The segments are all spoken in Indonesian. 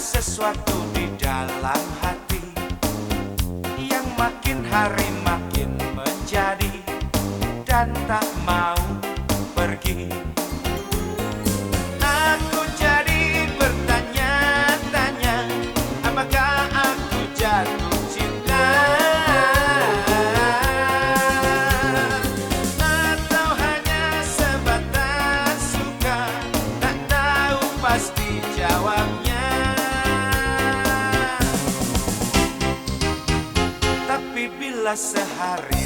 sesuatu di dalam hati yang makin hari makin menjadi dan tak mau pergi. sehari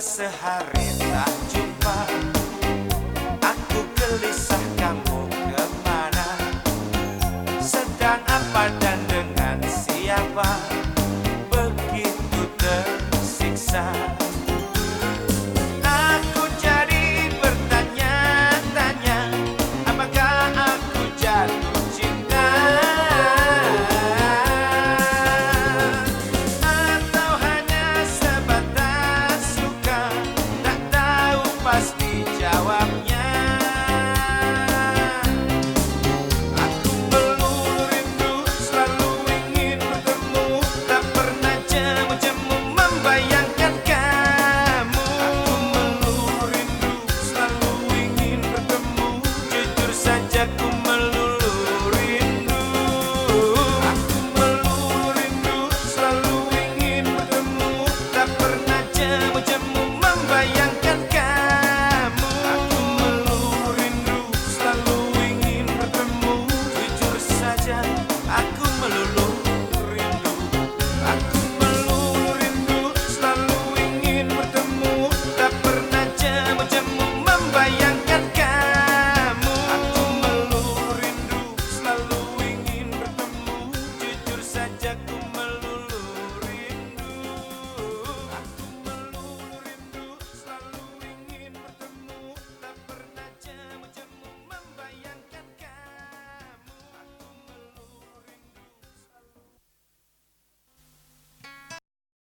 sehari